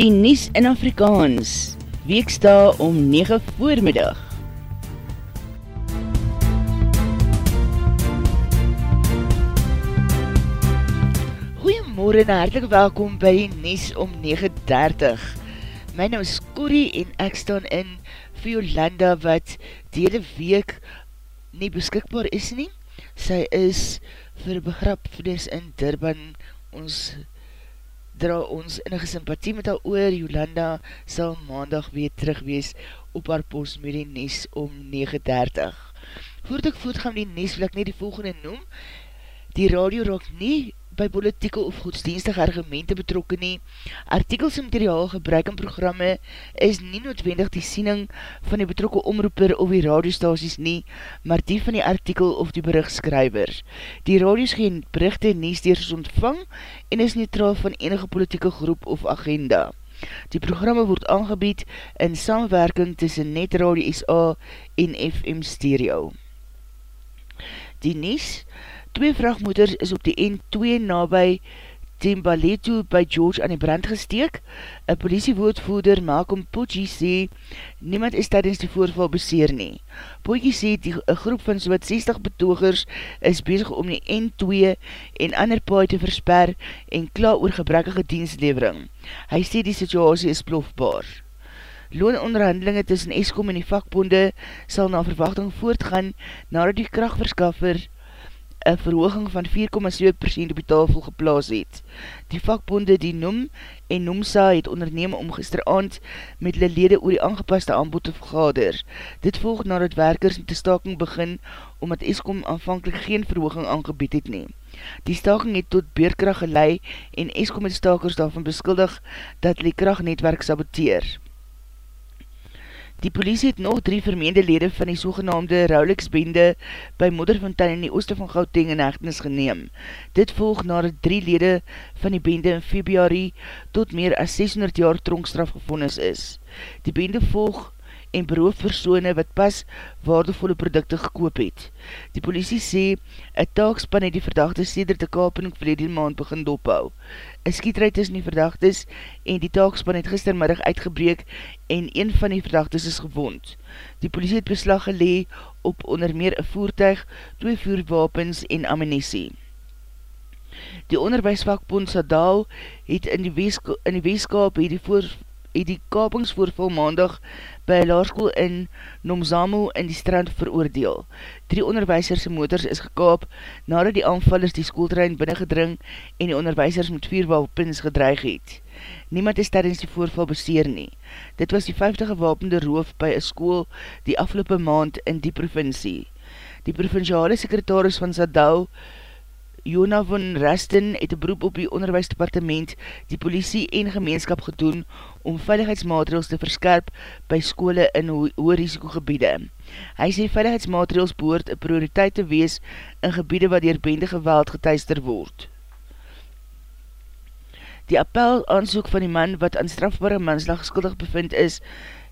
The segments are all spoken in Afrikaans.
Die Nies in Afrikaans, weeksta om 9 voormiddag. Goeiemorgen en hartelijk welkom by die Nies om 9.30. My naam is Corrie en ek staan in vir Jolanda wat die hele week nie beskikbaar is nie. Sy is vir begrapvenis in Durban ons dra ons innige sympathie met haar oor. Jolanda sal maandag weer terug wees op haar post met die Nes om 9.30. Voordat ek voortgaan die Nes wil ek nie die volgende noem. Die radio raak nie by politieke of godsdienstige argumente betrokken nie. Artikels en materiaal gebruik in programme is nie noodwendig die siening van die betrokke omroeper of die radiostasies nie, maar die van die artikel of die berichtskrywer. Die radios geen berichte nie steers ontvang en is neutraal van enige politieke groep of agenda. Die programme word aangebied in samenwerking tussen Net Radio SA en FM Stereo. Die Nies, Twee vrachtmotors is op die N2 nabij Tembaleto by George aan die brand gesteek. Een politiewoordvoerder Malcolm Poggi sê, niemand is tydens die voorval beseer nie. Poggi sê, die groep van soot 60 betogers is bezig om die N2 en ander paai te versper en klaar oor gebrekkige dienstlevering. Hy sê die situasie is plofbaar. Loononderhandelinge tussen Eskom en die vakbonde sal na verwachting voortgaan nadat die krachtverskaffer een verhooging van 4,7% op die tafel geplaas het. Die vakbonde die Noem en Noemsa het onderneem om gisteravond met hulle lede oor die aangepaste aanbod te vergader. Dit volg nadat werkers met die staking begin omdat Eskom aanvankelijk geen verhooging aangebied het neem. Die staking het tot beerkracht gelei en Eskom het stakers daarvan beskuldig dat die krachtnetwerk saboteer. Die polisie het nog drie vermeende lede van die sogenaamde Rolex-bende by Modderfontein in die ooste van Gauteng in hechtenis geneem. Dit volg na drie lede van die bende in februari tot meer as 600 jaar tronkstraf gevonnis is. Die bende volg en beroof persoene wat pas waardevolle producte gekoop het. Die polisie sê, een taakspan het die verdachte sêder te kapen verlede maand begin dophou. Een skietruid tussen die verdachtes en die taakspan het gistermiddag uitgebreek en een van die verdachtes is gewond. Die polisie het beslag gelee op onder meer een voertuig, twee vuurwapens en ammunisie. Die onderwijsvakbond Sadal het in die weeskaap het die voor het die kapingsvoorval maandag by laarskoel in Nomzamo in die strand veroordeel. Drie onderwijserse motors is gekaap nadat die aanvallers die skooltrein binnengedring en die onderwijsers met vier wapens gedreig het. Niemand is tijdens die voorval beseer nie. Dit was die vijftige wapende roof by een skool die afgelopen maand in die provincie. Die provinciale sekretaris van Zadao Jona van Resten het een beroep op die onderwijsdepartement, die politie en gemeenskap gedoen om veiligheidsmaatregels te verskerp by skole in hoë risikogebiede. Hy sê veiligheidsmaatregels behoort een prioriteit te wees in gebiede wat dier bende geweld getuister word. Die appel aansoek van die man wat aan strafbare manslag skuldig bevind is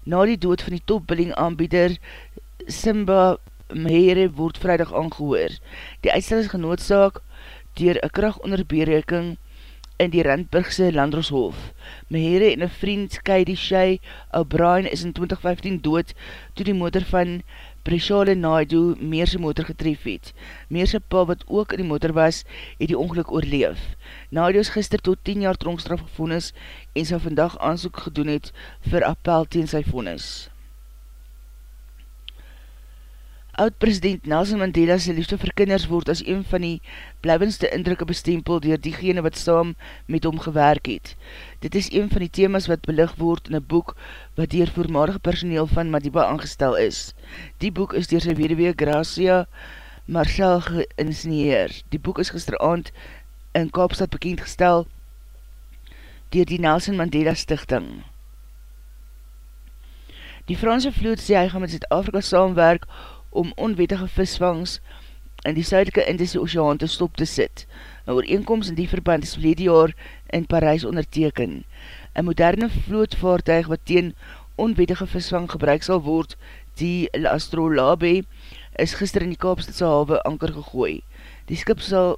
na die dood van die topbilling aanbieder Simba Mehere word vrijdag aangehoor. Die uitstel is genoodzaak dier een krachtonderbereking in die Randburgse Landroshof. Mehere en een vriend, Kaidi Shai O'Brien, is in 2015 dood toe die motor van Preshale Naidu Meerse motor getref het. Meerse pa, wat ook in die motor was, het die ongeluk oorleef. Naidu is gister tot 10 jaar tronkstraf gevonnis en sy vandag aanzoek gedoen het vir appel teen sy vonnis. Oud-president Nelson Mandela sy liefde vir kinders word as een van die blijwendste indrukke bestempel dier diegene wat saam met hom gewerk het. Dit is een van die themas wat belig word in een boek wat dier voormalige personeel van Madiba aangestel is. Die boek is dier sy wederwee Gracia Marcel geïnsineer. Die boek is gisteravond in Kaapstad bekendgestel dier die Nelson Mandela stichting. Die Franse vloed sê hy gaan met Zuid-Afrika saamwerk om onwettige visvangs in die suidelike Indische Oceaan te stop te sit. Een ooreenkomst in die verband is verlede jaar in Parijs onderteken. Een moderne vlootvaartuig wat teen onwettige visvang gebruik sal word, die Astrolabe, is gister in die Kaapstadse halwe anker gegooi. Die skip sal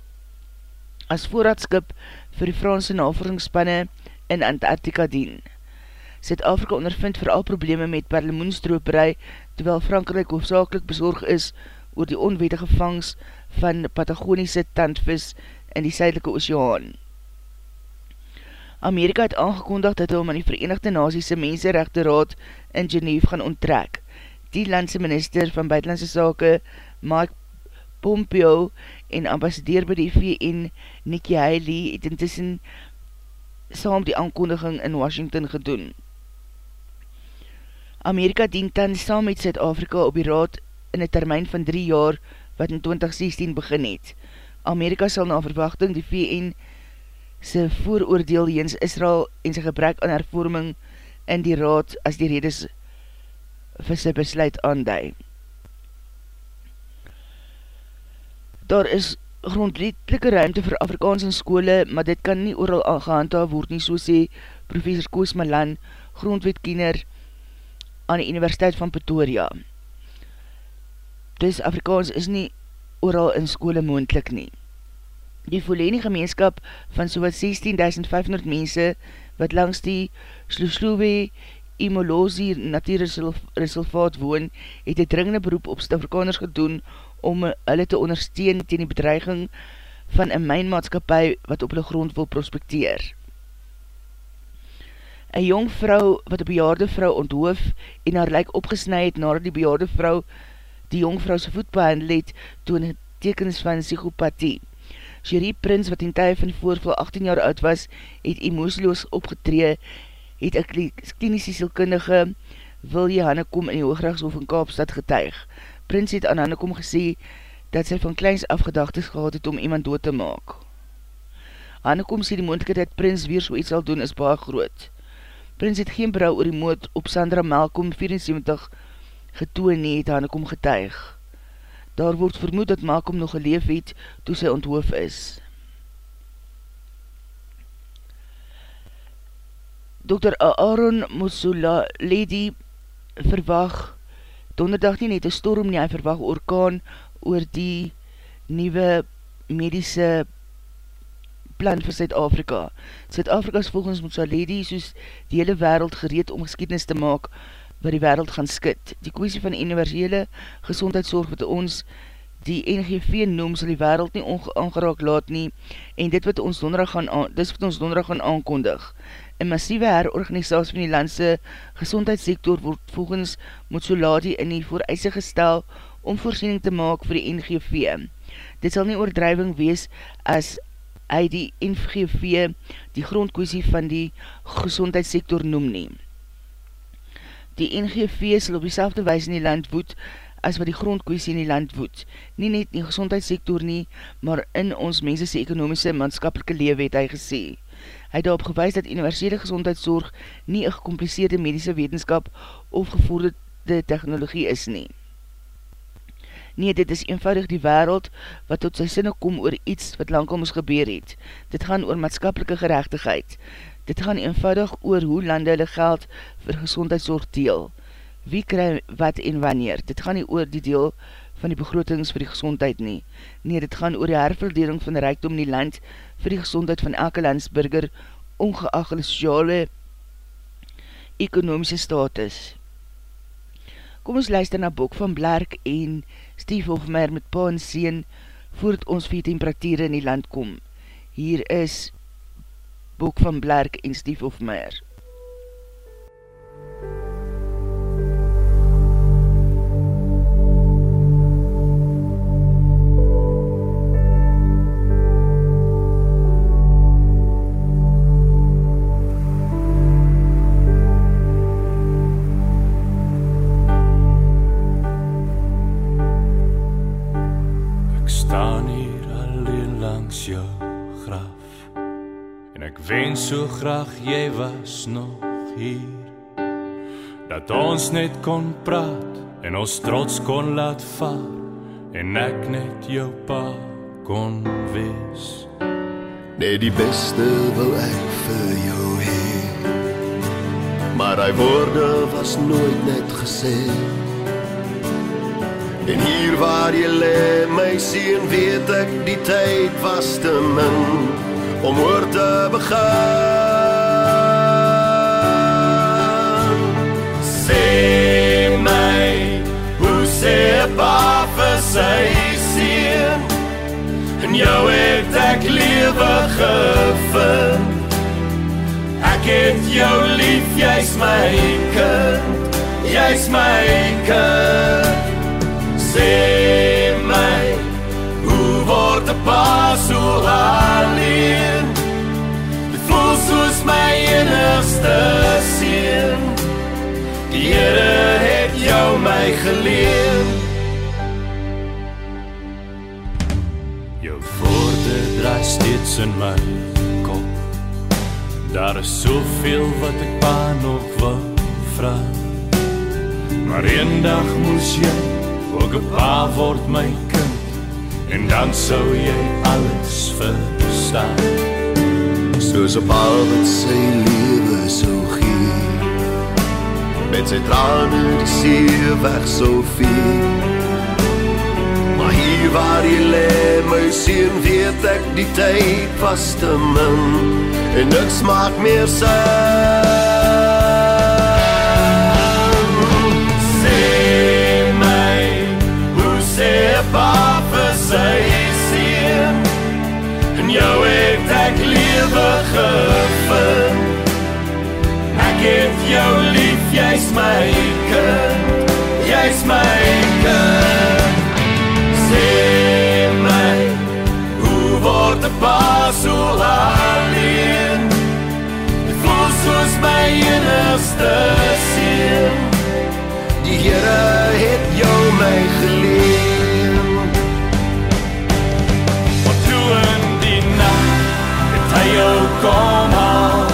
as voorraadskip vir die Franse navolgingsspanne in Antarctica dien. Zuid-Afrika ondervind vooral probleme met perlemoenstroperij, terwyl Frankrijk hoofdzakelijk bezorg is oor die onwetige vangs van Patagoniese tandvis in die Suidelike Oceaan. Amerika het aangekondig dat hy om aan die Verenigde Naziese Mensenrechte Raad in Genève gaan onttrek. Die landse minister van Buitenlandse Sake, Mike Pompeo en ambassadeur by die VN, Nikki Haley, het intussen saam die aankondiging in Washington gedoen. Amerika dien dan saam met Zuid-Afrika op die raad in een termijn van drie jaar wat in 2016 begin het. Amerika sal na verwachting die VN sy vooroordeel jens Israel en sy gebrek aan hervorming in die raad as die redes vir sy besluit aandui. Daar is grondletelike ruimte vir Afrikaans in skole, maar dit kan nie ooral aangehandhaaf word nie, so sê professor Koos Malan, grondwetkiener aan die Universiteit van Pretoria. Dus Afrikaans is nie ooral in skole moendlik nie. Die volledige gemeenskap van so wat 16.500 mense wat langs die Sloesloewe Imolosie natuurresulvaat woon, het die dringende beroep op Stafrikaners gedoen om hulle te ondersteun ten die bedreiging van een mijnmaatskapie wat op hulle grond wil prospekteer. Een jong vrou wat een bejaarde vrou onthoof en haar lijk opgesnij het nadat die bejaarde vrou die jong vrou sy voet behandel het toen tekens van psychopathie. Cherie Prins, wat in tye van voorval 18 jaar oud was, het emosieloos opgetree, het een klinische sielkundige Wilje Hannekom in die Hoogrechtshof in Kaapstad getuig. Prins het aan Hannekom gesê, dat sy van kleins afgedachtes gehad het om iemand dood te maak. Hannekom sê die moendlikheid dat Prins weer so iets sal doen is baie groot. Prins het geen brouw oor die moed op Sandra Malkom 74 getoon nie, het Hannekom getuig. Daar word vermoed dat Malcolm nog geleef het toe sy onthoof is. Dr. Aaron Musula Lady verwag donderdag nie net een storm nie, hy verwag orkaan oor die nieuwe medische plan vir. Zuid-Afrika is volgens Musula Lady soos die hele wereld gereed om geskiednis te maak wat die wereld gaan skit. Die kwestie van universele gezondheidszorg wat ons die NGV noem, sal die wereld nie ongeraak laat nie, en dit wat ons donderdag gaan, dis wat ons donderdag gaan aankondig. Een massieve herorganisatie van die landse gezondheidssektor word volgens Motsoladi in die vooreise gestel om voorsiening te maak vir die NGV. Dit sal nie oordrijving wees as hy die NGV die grondkwestie van die gezondheidssektor noem neem. Die NGV sal op die selfde wees in die land woed as wat die grondkwestie in die land woed. Nie net in die gezondheidssektor nie, maar in ons mensese ekonomische manskapelike lewe het hy gesê. Hy het daarop gewys dat universele gezondheidszorg nie een gecompliceerde medische wetenskap of gevorderde technologie is nie. Nee, dit is eenvoudig die wereld wat tot sy sinne kom oor iets wat lang al moes gebeur het. Dit gaan oor maatskapelike gerechtigheid. Dit gaan eenvoudig oor hoe lande hulle geld vir gezondheidszorg deel. Wie kry wat en wanneer? Dit gaan nie oor die deel van die begrotings vir die gezondheid nie. Nee, dit gaan oor die herverdeling van die rijkdom in die land vir die gezondheid van elke landsburger, ongeacht die sociale ekonomische status. Kom ons luister na Bok van Blerk en Steve Hofmeyer met pa en sien voordat ons vir temperatuur in die land kom. Hier is Boek van Blerk en Stief Hofmeyer. wens so graag jy was nog hier. Dat ons net kon praat en ons trots kon laat vaar en ek net jou pa kon wees. Net die beste wil ek vir jou hê. Maar hy woorde was nooit net gesê. En hier waar jy lê my seun weet ek die tyd was te min om oor te begin. Sê my, hoe sê pa vir sy seun? En jou het ek lewe gevind. Ek het jou lief, jy's my kind. Jy's my kind. Sê word 'n pa so alleen. Dit voel soos my enigste seun. Die Here het jou my geleen draai steeds in my kop. Daar is soveel wat ek pa nog wil vra Maar eendag moes jy ook 'n pa word my En dan sou jy alles verstaan. Soos 'n pa wat sy lewe sou gee Met sy trane die see weg sou vee Maar hier waar jy lê, my seun, weet ek die tyd was te min. En niks maak meer sin. Sê sy seun? En jou het ek lewe gevind. Ek het jou lief, jy's my kind. Jy's my kind sê my hoe word 'n pa so alleen voel soos my enigste seun Die Here het jou my geleen kom haal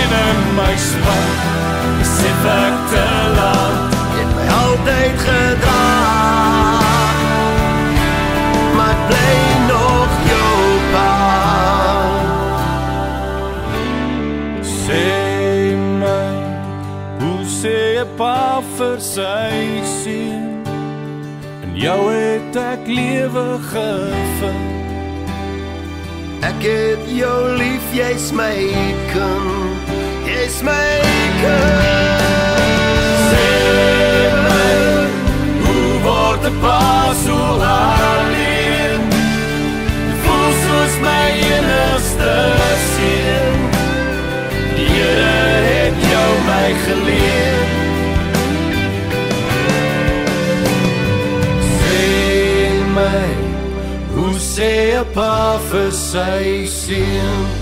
En in my span besef ek te laat. Het my altyd gedraag bly nog jou pa Sê my Hoe sê jy pa vir sy sien En jou het ek lewe gevind Ek het jou lief, jy's my kind Jy's my kind Sê my Hoe word 'n pa so alleen soos my enigste seun. Die Here het jou my geleer. Sê my, hoe sê 'n pa vir sy seun?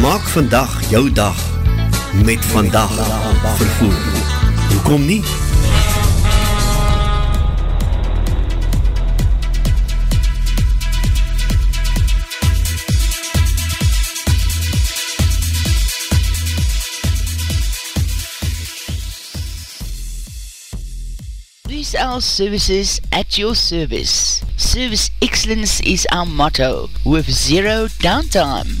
Maak vandag jou dag met vandag vervoer. Hoekom nie? our services at your service. Service excellence is our motto with zero downtime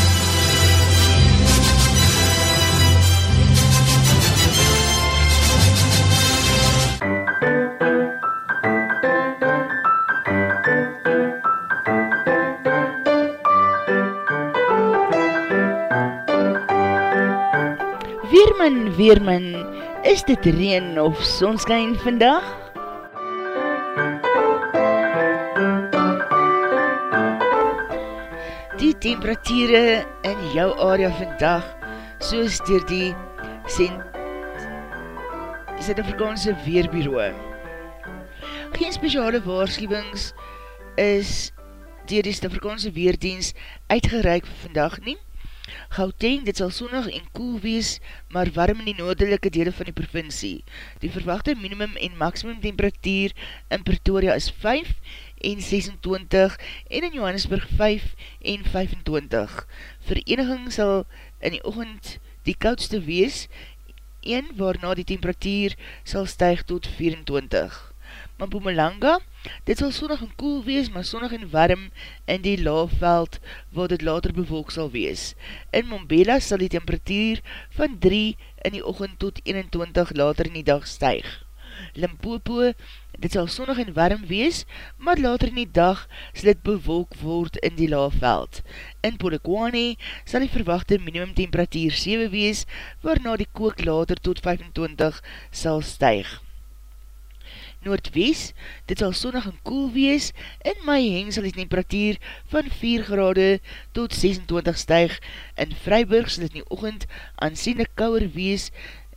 Weerman, is dit reen of sonskijn vandag? Die temperatuur in jou area vandag, soos dier die Zuid-Afrikaanse Weerbureau. Geen speciale waarschuwings is dier die Zuid-Afrikaanse Weerdienst uitgereik vandag nie, Gauteng, dit sal sonnig en koel wees, maar warm in die noordelike dele van die provincie. Die verwachte minimum en maximum temperatuur in Pretoria is 5 en 26 en in Johannesburg 5 en 25. Vereniging sal in die ochend die koudste wees, een waarna die temperatuur sal stijg tot 24. Mpumalanga, dit sal sonnig en koel wees, maar sonnig en warm in die laafveld waar dit later bewolk sal wees. In Mombela sal die temperatuur van 3 in die ochend tot 21 later in die dag stijg. Limpopo, dit sal sonnig en warm wees, maar later in die dag sal dit bewolk word in die laafveld. In Polokwane sal die verwachte minimum temperatuur 7 wees, waarna die kook later tot 25 sal stijg. Noordwest, dit sal sonnig en koel wees, in my heng sal die temperatuur van 4 grade tot 26 stijg, in Vryburg sal dit in die ochend aansienlik kouwer wees,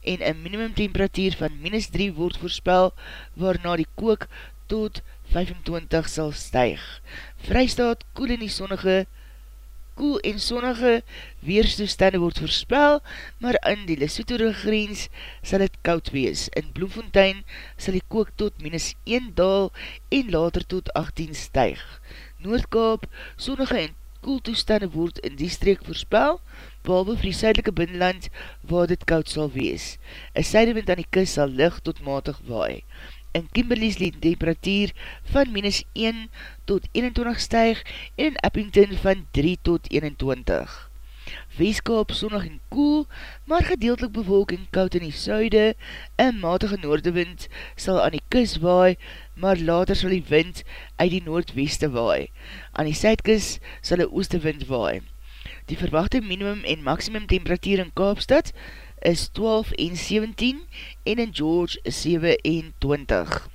en een minimum temperatuur van minus 3 word voorspel, waarna die kook tot 25 sal stijg. Vrystaat koel in die sonnige koel en sonnige weerstoestande word voorspel, maar in die Lesotho grens sal het koud wees. In Bloemfontein sal die kook tot minus 1 daal en later tot 18 stuig. Noordkaap, sonnige en koel toestande word in die streek voorspel, behalwe vir die suidelike binnenland waar dit koud sal wees. Een suidewind aan die kus sal licht tot matig waai in Kimberley's die temperatuur van minus 1 tot 21 stijg en in Eppington van 3 tot 21. Weeskaap sonnig en koel, maar gedeeltelik bewolk en koud in die suide, een matige noordewind sal aan die kus waai, maar later sal die wind uit die noordweste waai. Aan die suidkus sal die oostewind waai. Die verwachte minimum en maximum temperatuur in Kaapstad is 12 en 17 en in George 27.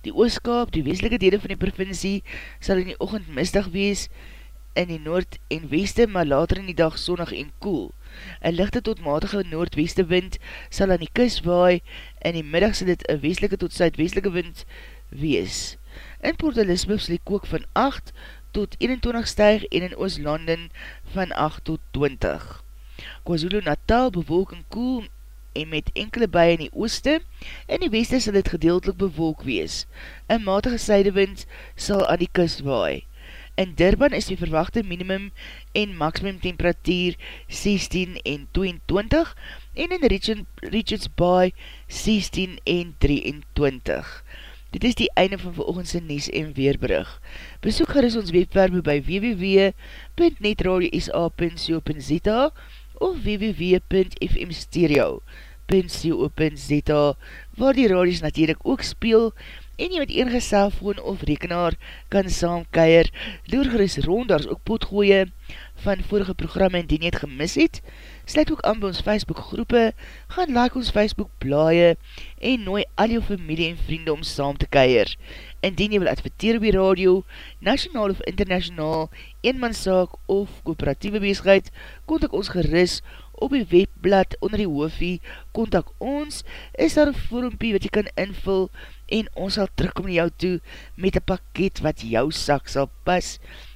Die ooskaap, die weeslike dele van die provincie, sal in die ochend misdag wees in die noord en weste, maar later in die dag sonnig en koel. Een lichte tot matige noordweste wind sal aan die kus waai, en die middag sal dit een weeslike tot zuidweestelike wind wees. In Port Elizabeth sal die kook van 8 tot 21 stijg en in Ooslanden van 8 tot 20. KwaZulu Natal bewolk en koel en met enkele baie in die ooste, in die weste sal dit gedeeltelik bewolk wees. Een matige sydewind sal aan die kust waai. In Durban is die verwachte minimum en maximum temperatuur 16 en 22 en in Richards Bay 16 en 23. Dit is die einde van veroogendse Nies en Weerbrug. Besoek gerust ons webwerbe by www.netradio.sa.co.za of www.fmstereo.co.za waar die radios natuurlijk ook speel en jy met enige cellfoon of rekenaar kan saamkeier. Loer geris rond, daar is ook potgooie van vorige programme en die nie het gemis het. Sluit ook aan by ons Facebook groepe, gaan like ons Facebook blaie en nooi al jou familie en vriende om saam te keier. Indien jy wil adverteer die radio, nationaal of internationaal, eenmanszaak of kooperatieve bezigheid, kontak ons geris op die webblad onder die hoofie, kontak ons, is daar een vormpie wat jy kan invul en ons sal terugkom na jou toe met een pakket wat jou sak sal pas. En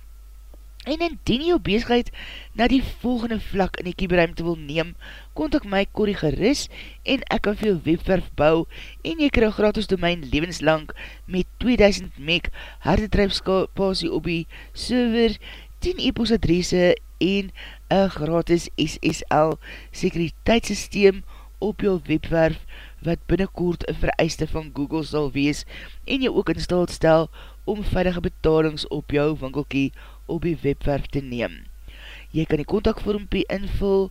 indien jou bezigheid na die volgende vlak in die kieberuimte wil neem, kontak my Corrie Geris en ek kan jou webwerf bou en jy krijg gratis domein levenslang met 2000 meg harde drijfskapasie op die server, 10 e-post adresse en een gratis SSL sekuriteitssysteem op jou webwerf wat binnenkort een vereiste van Google sal wees en jou ook in staat stel om veilige betalings op jou winkelkie op die webwerf te neem. Jy kan die kontakvormpie invul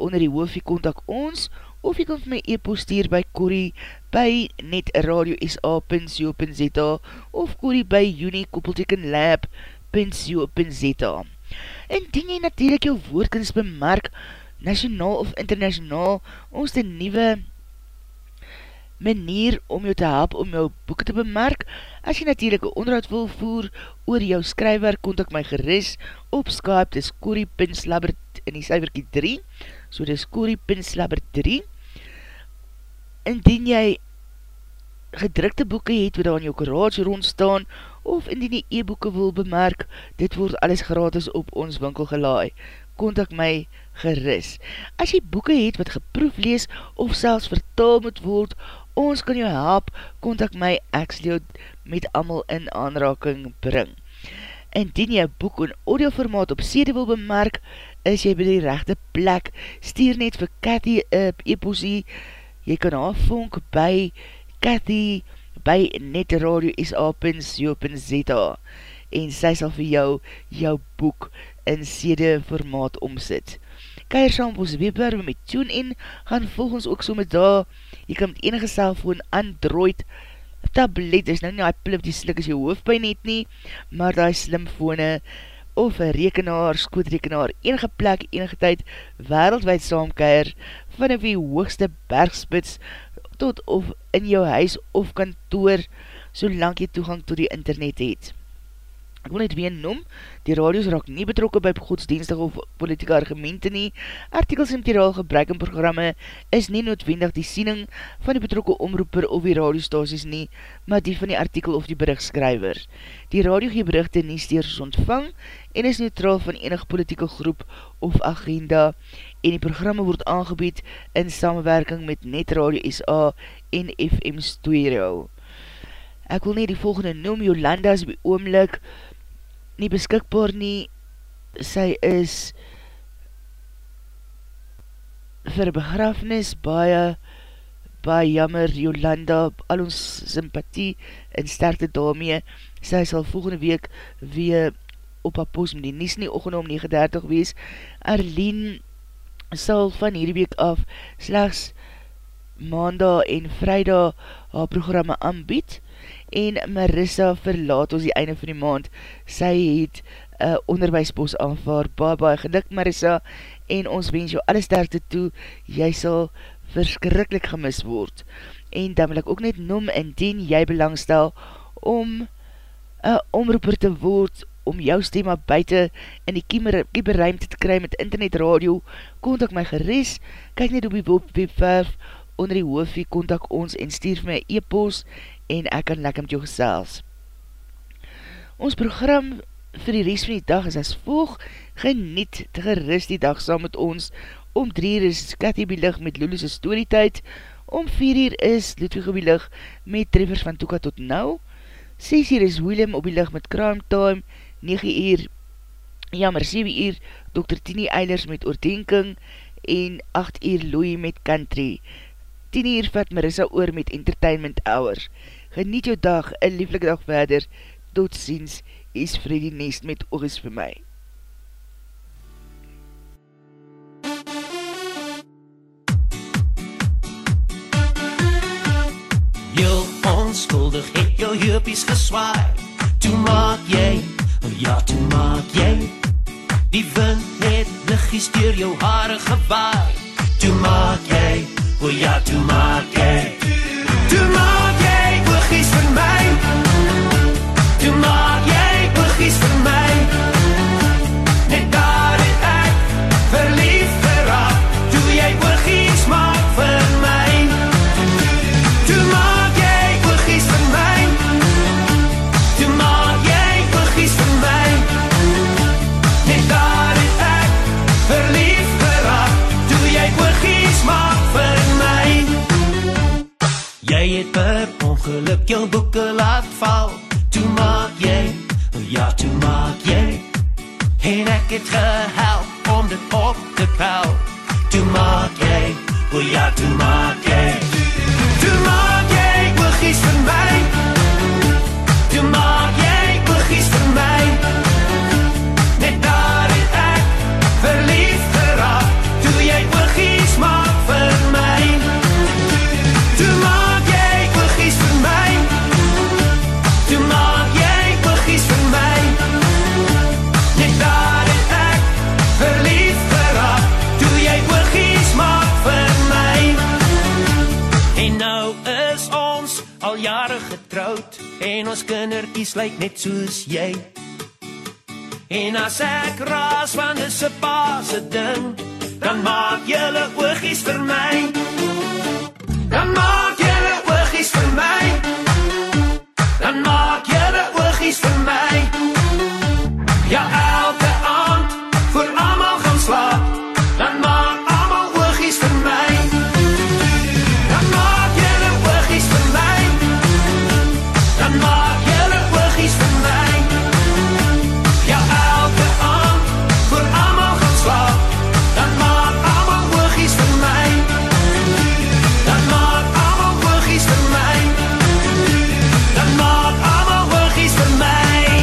onder die hoofie kontak ons of jy kan vir my e-post stuur by Corrie by netradio.sa.co.za of Corrie by unikoppeltekenlab.co.za Indien jy natuurlijk jou woordkens bemerk, nationaal of internationaal, ons die nieuwe manier om jou te help om jou boeken te bemerk. As jy natuurlijk een onderhoud wil voer oor jou skrywerk, kontak my geris op Skype, dis Corrie.slabbert in die cijferkie 3, so dis Corrie.slabbert 3. Indien jy gedrukte boeken het, wat aan jou garage rondstaan, of indien jy e-boeken wil bemerk, dit word alles gratis op ons winkel gelaai. Kontak my geris. As jy boeken het wat geproef lees, of selfs vertaal moet word, ons kan jou help, kontak my, ek sal jou met amal in aanraking bring. Indien jy boek en audioformaat op CD wil bemerk, is jy by die rechte plek, stuur net vir Cathy op e-posie, jy kan haar vonk by Cathy by netradio.sa.co.za en sy sal vir jou jou boek in CD formaat omsit. Keier saam op ons webwerwe met TuneIn, gaan volg ons ook so met daar, jy kan met enige cellfoon, Android, tablet, is nou nie die plip die slik as jy hoofdpijn het nie, maar die slimfone, of een rekenaar, skootrekenaar, enige plek, enige tyd, wereldwijd saamkeier, vanaf die hoogste bergspits, tot of in jou huis of kantoor, solang jy toegang to die internet het. Ek wil net weer noem, die radios raak nie betrokken by godsdienstige of politieke argumente nie. Artikels en materiaal gebruik in programme is nie noodwendig die siening van die betrokke omroeper of die radiostasies nie, maar die van die artikel of die berichtskrywer. Die radio gee berichte nie steers ontvang en is neutraal van enig politieke groep of agenda en die programme word aangebied in samenwerking met Net Radio SA en FM Stereo. Ek wil nie die volgende noem, Jolanda is by oomlik, nie beskikbaar nie, sy is vir begrafnis baie, baie jammer, Jolanda, al ons sympathie en sterkte daarmee, sy sal volgende week weer op haar post met die nies nie ochende om 9.30 wees, Arlene sal van hierdie week af slechts maandag en vrijdag haar programme aanbied, en Marissa verlaat ons die einde van die maand. Sy het uh, onderwijsbos aanvaar. Baie, baie geluk Marissa en ons wens jou alles sterkte toe. Jy sal verskrikkelijk gemis word. En dan wil ek ook net noem indien jy belangstel om een uh, omroeper te word om jou stem op buiten in die kieberruimte te kry met internet radio, kontak my geris, kyk net op die webverf, onder die hoofie, kontak ons en stuur my e-post en ek kan lekker met jou gesels. Ons program vir die rest van die dag is as volg, geniet te gerust die dag saam met ons, om 3 uur is Cathy Bielig met Lulu's Storytijd, om 4 uur is Ludwig op die lig met Treffers van Toeka tot Nou, 6 uur is William op die lig met Crime Time, 9 uur, jammer 7 uur, Dr. Tini Eilers met Oordenking, en 8 uur Louie met Country, 10 uur vat Marissa oor met Entertainment Hours, Geniet jou dag, een lieflik dag verder. Tot ziens, is Freddy Nest met oogis vir my. Heel onskuldig het jou heupies geswaai. Toe maak jy, ja, toe maak jy. Die wind het liggies deur jou hare gewaai. Toe maak jy, oh ja, toe maak jy. Het per ongeluk jou boeke laat val. Toe maak jy, oh ja, toe maak jy. En ek het gehelp om dit op te kou. Toe maak jy, oh ja, toe maak nou is ons al jare getroud en ons kindertjies lyk net soos jy. En as ek raas van dis 'n pa se ding, dan maak julle oogies vir my. Dan maak julle oogies vir my. Dan maak julle oogies vir my. Ja, elke